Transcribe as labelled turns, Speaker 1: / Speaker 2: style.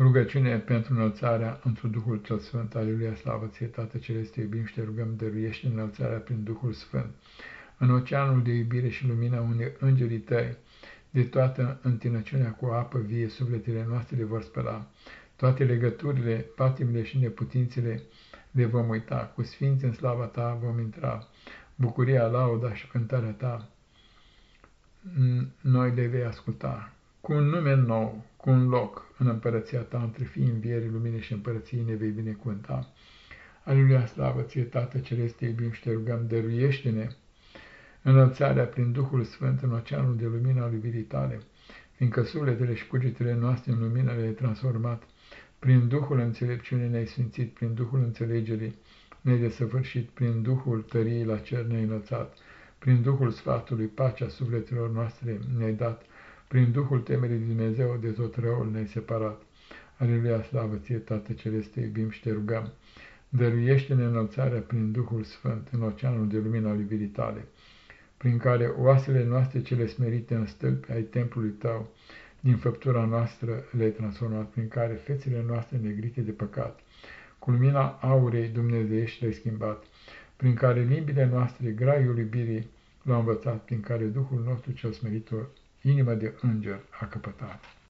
Speaker 1: Rugăciune pentru înălțarea într Duhul cel Sfânt. Aleluia, slavă ție, Tată Celeste, iubim și te rugăm, dăruiește înălțarea prin Duhul Sfânt. În oceanul de iubire și lumină unde îngerii tăi, de toată întinăciunea cu apă vie, sufletele noastre le vor spăla. Toate legăturile, patimile și neputințele le vom uita. Cu sfinți în slava ta vom intra. Bucuria, lauda și cântarea ta noi le vei asculta cu un nume nou, cu un loc în împărăția ta, între fii învierii, lumine și împărăției ne vei binecuvânta. Aleluia, slavă ție, Tată Celeste, iubim și te rugăm, dăruiește-ne înălțarea prin Duhul Sfânt în oceanul de lumină al iubirii tale, fiindcă sufletele și cugetele noastre în lumină le-ai transformat, prin Duhul înțelepciunii ne-ai sfințit, prin Duhul înțelegerii ne-ai desăvârșit, prin Duhul tăriei la cer ne-ai înălțat, prin Duhul sfatului, pacea sufletelor noastre ne-ai dat, prin Duhul temerii de Dumnezeu de tot răul ne-ai separat. Aleluia, slavă ție, Tată Celeste, iubim și te rugăm. Dăruiește-ne înălțarea prin Duhul Sfânt în oceanul de lumină al iubirii tale, prin care oasele noastre cele smerite în stâlpi ai templului tău, din făptura noastră le-ai transformat, prin care fețele noastre negrite de păcat, cu lumina aurei dumnezeiești le-ai schimbat, prin care limbile noastre graiul iubirii l-au învățat, prin care Duhul nostru cel smeritor inima de înger a căpătat.